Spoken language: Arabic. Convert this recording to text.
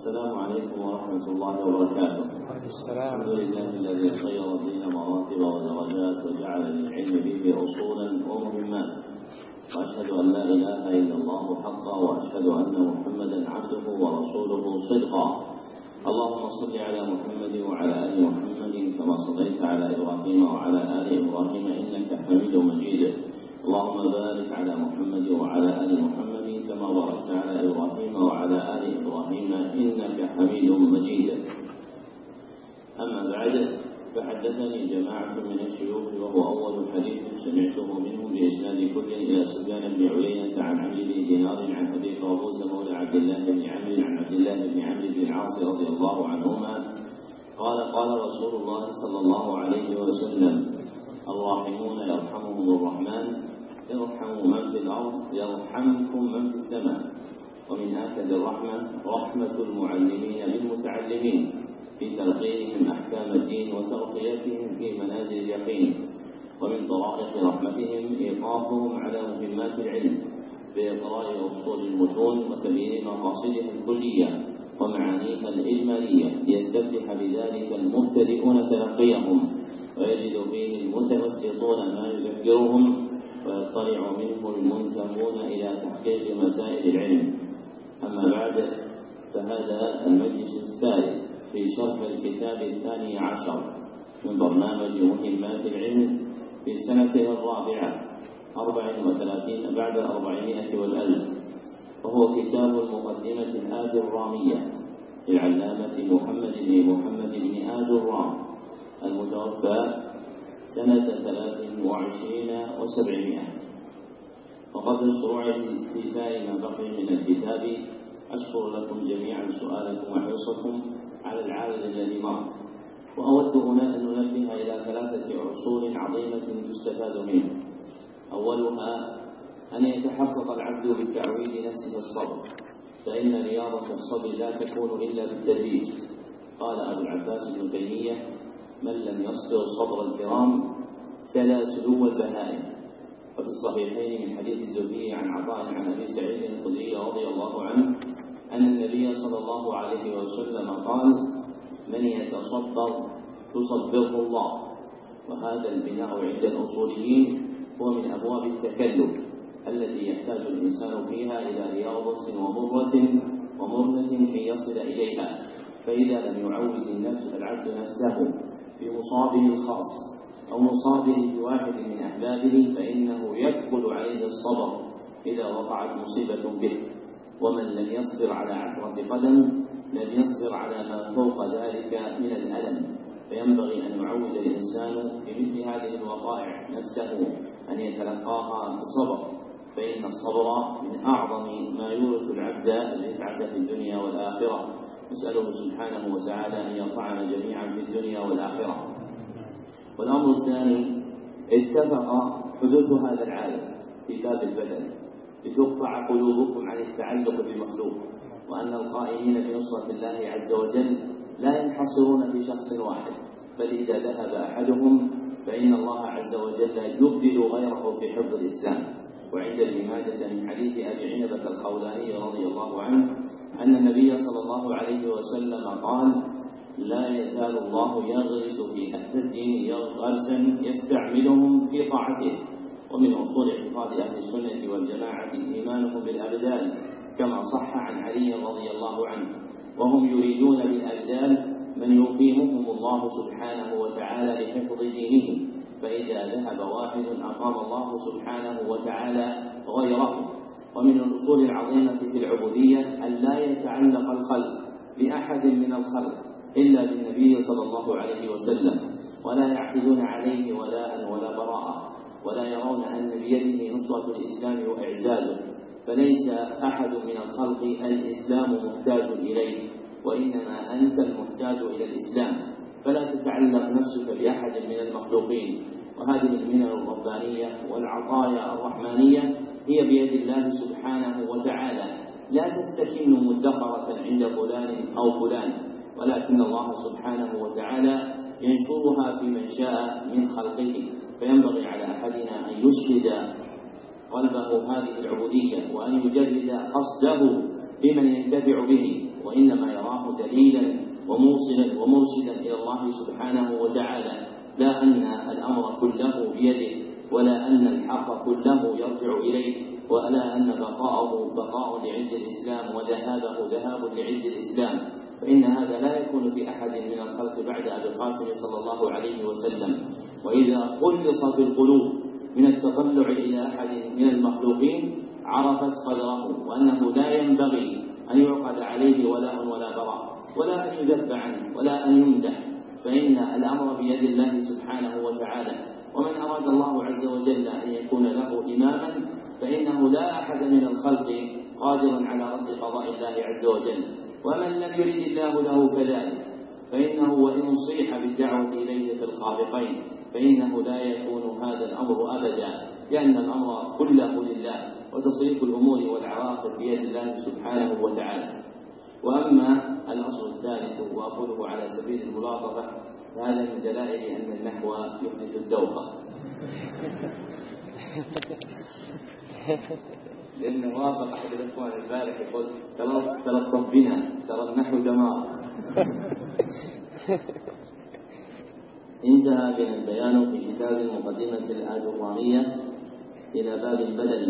السلام عليكم ورحمة الله وبركاته. السلام. الحمد لله الذي خير الدين مراتب ودرجات وجعل للعلم به أصولا ومهمات. وأشهد أن لا إله إلا الله حقا وأشهد أن محمدا عبده ورسوله صدقا. اللهم صل على محمد وعلى آل محمد كما صليت على إبراهيم وعلى آل إبراهيم إنك حميد مجيد. اللهم بارك على محمد وعلى آل محمد كما باركت على إبراهيم وعلى آل إبراهيم إنك حميد مجيد. أما بعد فحدثني جماعة من الشيوخ وهو أول حديث سمعته منهم بإسناد كل إلى سفيان بن عيينة عن عبد بن دينار عن أبي قابوس مولى عبد الله بن عمرو عن عبد الله بن عمرو بن العاص رضي الله عنهما قال قال رسول الله صلى الله عليه وسلم الراحمون يرحمهم الرحمن. ارحموا من في الأرض يرحمكم من في السماء. ومن آكد الرحمة رحمة المعلمين للمتعلمين في تلقينهم أحكام الدين وترقيتهم في منازل اليقين. ومن طرائق رحمتهم إيقافهم على مهمات العلم بإقراء أصول المتون وتبيين مقاصدها الكلية ومعانيها الإجمالية ليستفتح بذلك المبتدئون تلقيهم ويجد فيه المتوسطون ما يذكرهم ويطلع منه المنتهون إلى تحقيق مسائل العلم. أما بعد فهذا المجلس الثالث في شرح الكتاب الثاني عشر من برنامج مهمات العلم في سنته الرابعة أربع وثلاثين بعد أربعمائة والألف. وهو كتاب المقدمة الآج الرامية للعلامة محمد بن محمد بن آج الرام المتوفى سنة ثلاث وعشرين وسبعمائة. وقبل الشروع في استيفاء ما بقي من الكتاب. أشكر لكم جميعا سؤالكم وحرصكم على العالم الذي مر وأود هنا أن ننبه إلى ثلاثة أصول عظيمة تستفاد منه أولها أن يتحقق العبد بتعويد نفسه الصبر فإن رياضة الصبر لا تكون إلا بالتدريج. قال أبو العباس ابن تيمية من لم يصبر صبر الكرام سلا سلو البهائم. الصحيحين من حديث الزهري عن عطاء عن أبي سعيد الخدري رضي الله عنه أن النبي صلى الله عليه وسلم قال من يتصبر تصبره الله. وهذا البناء عند الأصوليين هو من أبواب التكلف التي يحتاج الإنسان فيها إلى رياضة ومرة ومرنه كي يصل إليها. فإذا لم يعود النفس العبد نفسه في مصابه الخاص أو مصابه بواحد من أحبابه فإنه يثقل عليه الصبر إذا وقعت مصيبة به. ومن لم يصبر على عثرة قدم لم يصبر على ما فوق ذلك من الألم. فينبغي أن يعود الإنسان في مثل هذه الوقائع نفسه أن يتلقاها بصبر. فإن الصبر من أعظم ما يورث العبد الرفعة في الدنيا والآخرة. نسأله سبحانه وتعالى أن يرفعنا جميعا في الدنيا والآخرة. والأمر الثاني اتفق حدوث هذا العالم في باب البدن لتقطع قلوبكم عن التعلق بالمخلوق وأن القائمين بنصرة الله عز وجل لا ينحصرون في شخص واحد بل إذا ذهب أحدهم فإن الله عز وجل يبدل غيره في حفظ الإسلام. وعند ابن ماجه من حديث أبي عنبة الخولاني رضي الله عنه أن النبي صلى الله عليه وسلم قال لا يزال الله يغرس في أهل الدين غرسا يستعملهم في طاعته. ومن أصول اعتقاد أهل السنة والجماعة إيمانهم بالأبدان كما صح عن علي رضي الله عنه. وهم يريدون بالأبدان من يقيمهم الله سبحانه وتعالى لحفظ دينه. فإذا ذهب واحد أقام الله سبحانه وتعالى غيره. ومن الأصول العظيمة في العبودية أن لا يتعلق الخلق بأحد من الخلق. إلا بالنبي صلى الله عليه وسلم ولا يعقدون عليه ولاء ولا براءة ولا يرون أن بيده نصرة الإسلام وإعزازه فليس أحد من الخلق الإسلام محتاج إليه وإنما أنت المحتاج إلى الإسلام فلا تتعلق نفسك بأحد من المخلوقين وهذه المنن الربانية والعطايا الرحمانية هي بيد الله سبحانه وتعالى. لا تستكن مدخرة عند فلان أو فلان. ولكن الله سبحانه وتعالى ينشرها في من شاء من خلقه فينبغي على أحدنا أن يشهد قلبه هذه العبودية وأن يجرد قصده بمن ينتفع به وإنما يراه دليلا وموصلا ومرشدا إلى الله سبحانه وتعالى. لا أن الأمر كله بيده ولا أن الحق كله يرجع إليه ولا أن بقاءه بقاء لعز الإسلام وذهابه ذهاب لعز الإسلام. فإن هذا لا يكون في أحد من الخلق بعد أبي القاسم صلى الله عليه وسلم. وإذا خلصت القلوب من التطلع إلى أحد من المخلوقين عرفت قدره وأنه لا ينبغي أن يعقد عليه ولاء ولا براء ولا أن يذب عنه ولا أن يمدح. فإن الأمر بيد الله سبحانه وتعالى. ومن أراد الله عز وجل أن يكون له إماما فإنه لا أحد من الخلق قادر على رد قضاء الله عز وجل. ومن لم يرد الله له كذلك فإنه وإن صيح بالدعوة إليه في الخافقين فإنه لا يكون هذا الأمر أبدا لأن الأمر كله لله وتصريف الأمور والعواقب بيد الله سبحانه وتعالى. وأما الأصل الثالث وأقوله على سبيل الملاطفة فهذا من دلائل أن النحو يحدث الدوخة. لأنه وافق أحد الإخوان البارح يقول تلطف بنا ترى النحو دمار إنتهى بنا البيان في كتاب المقدمة الآجرامية إلى باب البدل